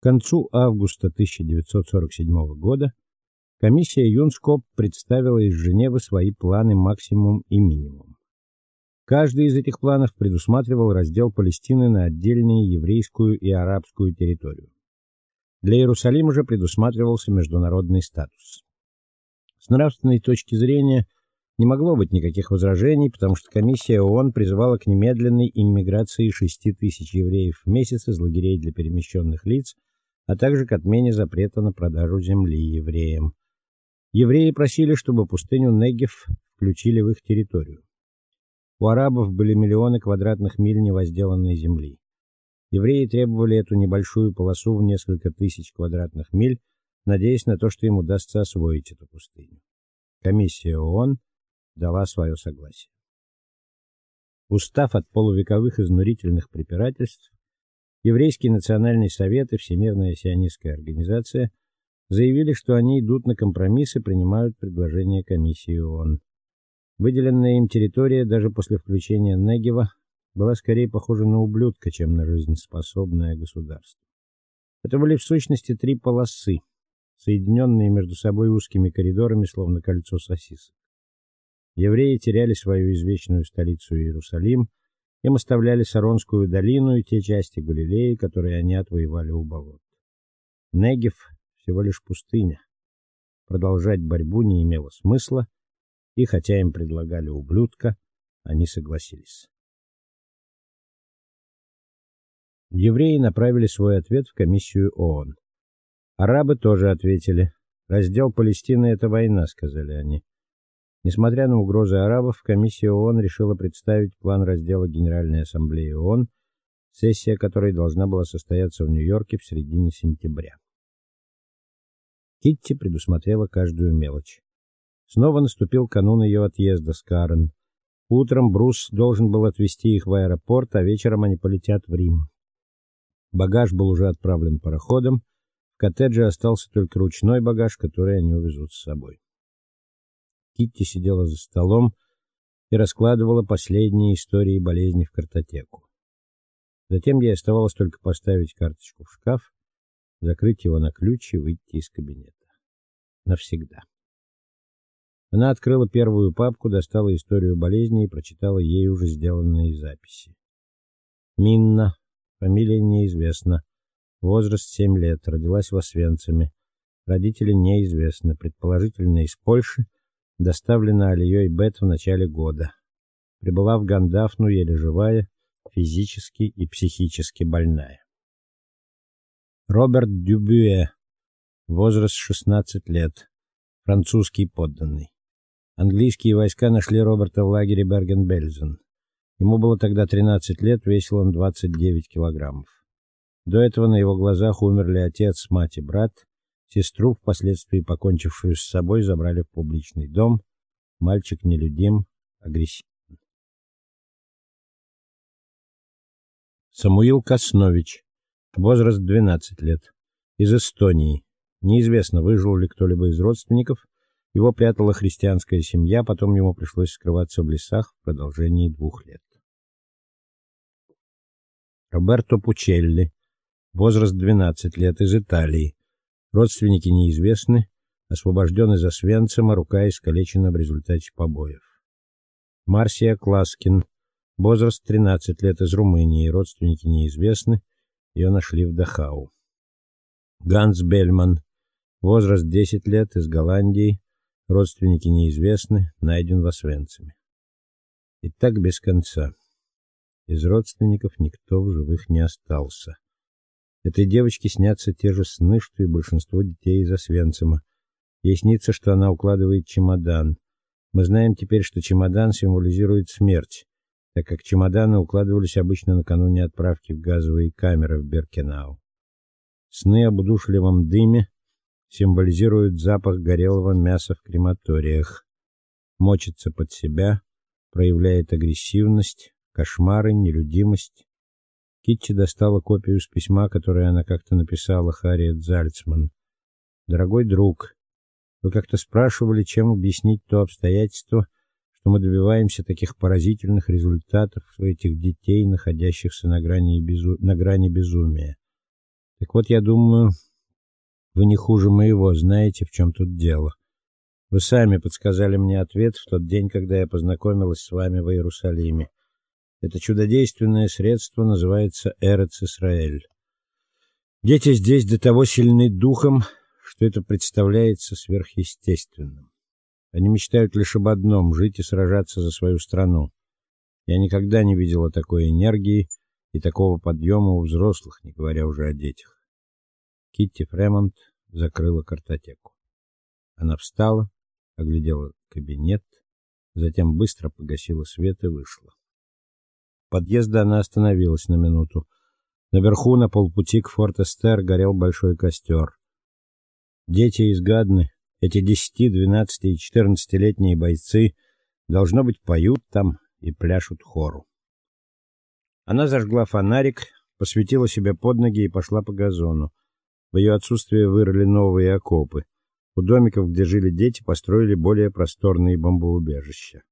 К концу августа 1947 года комиссия Юнскоп представила из Женевы свои планы максимум и минимум. Каждый из этих планов предусматривал раздел Палестины на отдельные еврейскую и арабскую территорию. Для Иерусалима же предусматривался международный статус. С нравственной точки зрения не могло быть никаких возражений, потому что комиссия ООН призывала к немедленной иммиграции 6 тысяч евреев в месяц из лагерей для перемещенных лиц, а также к отмене запрета на продажу земли евреям. Евреи просили, чтобы пустыню Негев включили в их территорию. У арабов были миллионы квадратных миль невозделанной земли. Евреи требовали эту небольшую полосу в несколько тысяч квадратных миль, надеясь на то, что им удастся освоить эту пустыню. Комиссия ООН дала свое согласие. Устав от полувековых изнурительных препирательств, Еврейский национальный совет и Всемирная сионистская организация заявили, что они идут на компромисс и принимают предложение комиссии ООН. Выделенная им территория даже после включения Негева была скорее похожа на ублюдка, чем на жизнеспособное государство. Это были в сущности три полосы, соединенные между собой узкими коридорами, словно кольцо сосисок. Евреи теряли свою извечную столицу Иерусалим, им оставляли Саронскую долину и те части Галилеи, которые они отвоевали у болот. Негев всего лишь пустыня. Продолжать борьбу не имело смысла, и хотя им предлагали ублюдка, они согласились. Евреи направили свой ответ в комиссию ООН. Арабы тоже ответили. Раздел Палестины это война, сказали они. Несмотря на угрозы арабов, комиссия ООН решила представить план раздела Генеральной ассамблеи ООН, сессия которой должна была состояться в Нью-Йорке в середине сентября. Китти предусмотрела каждую мелочь. Снова наступил канун ее отъезда с Карен. Утром Брус должен был отвезти их в аэропорт, а вечером они полетят в Рим. Багаж был уже отправлен пароходом. В коттедже остался только ручной багаж, который они увезут с собой. Китти сидела за столом и раскладывала последние истории болезни в картотеку. Затем ей оставалось только поставить карточку в шкаф, закрыть его на ключ и выйти из кабинета. Навсегда. Она открыла первую папку, достала историю болезни и прочитала ей уже сделанные записи. Минна Фамилия неизвестна. Возраст 7 лет, родилась в Освенциме. Родители неизвестны, предположительно из Польши, доставлена Алией Бет в начале года. Прибыла в Гандафну еле живая, физически и психически больная. Роберт Дюбюэ. Возраст 16 лет. Французский подданный. Английские войска нашли Роберта в лагере Берген-Бельзен. Ему было тогда 13 лет, весил он 29 килограммов. До этого на его глазах умерли отец, мать и брат. Сестру, впоследствии покончившую с собой, забрали в публичный дом. Мальчик нелюдим, агрессивен. Самуил Коснович. Возраст 12 лет. Из Эстонии. Неизвестно, выжил ли кто-либо из родственников. Его прятала христианская семья, потом ему пришлось скрываться в лесах в продолжении двух лет. Роберто Пучелли. Возраст 12 лет, из Италии. Родственники неизвестны, освобожден из Освенцима, рука искалечена в результате побоев. Марсия Класкин. Возраст 13 лет, из Румынии, родственники неизвестны, ее нашли в Дахау. Ганс Бельман. Возраст 10 лет, из Голландии, родственники неизвестны, найден в Освенциме. И так без конца. Из родственников никто в живых не остался. Этой девочке снятся те же сны, что и большинство детей из Освенцима. Ей снится, что она укладывает чемодан. Мы знаем теперь, что чемодан символизирует смерть, так как чемоданы укладывались обычно накануне отправки в газовые камеры в Беркенау. Сны об удушливом дыме символизируют запах горелого мяса в крематориях. Мочится под себя, проявляет агрессивность, кошмары, нелюдимость. Китти достала копию с письма, которое она как-то написала Харриет Зальцман. Дорогой друг, вы как-то спрашивали, чем объяснить то обстоятельство, что мы добиваемся таких поразительных результатов у этих детей, находящихся на грани безу... на грани безумия. Так вот, я думаю, вы не хуже моего знаете, в чем тут дело. Вы сами подсказали мне ответ в тот день, когда я познакомилась с вами в Иерусалиме. Это чудодейственное средство называется Эрец-Исраэль. Дети здесь до того сильны духом, что это представляется сверхъестественным. Они мечтают лишь об одном жить и сражаться за свою страну. Я никогда не видела такой энергии и такого подъема у взрослых, не говоря уже о детях. Китти Фремонт закрыла картотеку. Она встала, оглядела кабинет, затем быстро погасила свет и вышла подъезда она остановилась на минуту. Наверху на полпути к Форт-Эстер горел большой костер. Дети из Гадны, эти 10, 12 и 14-летние бойцы, должно быть, поют там и пляшут хору. Она зажгла фонарик, посветила себе под ноги и пошла по газону. В ее отсутствие вырыли новые окопы. У домиков, где жили дети, построили более просторные бомбоубежища.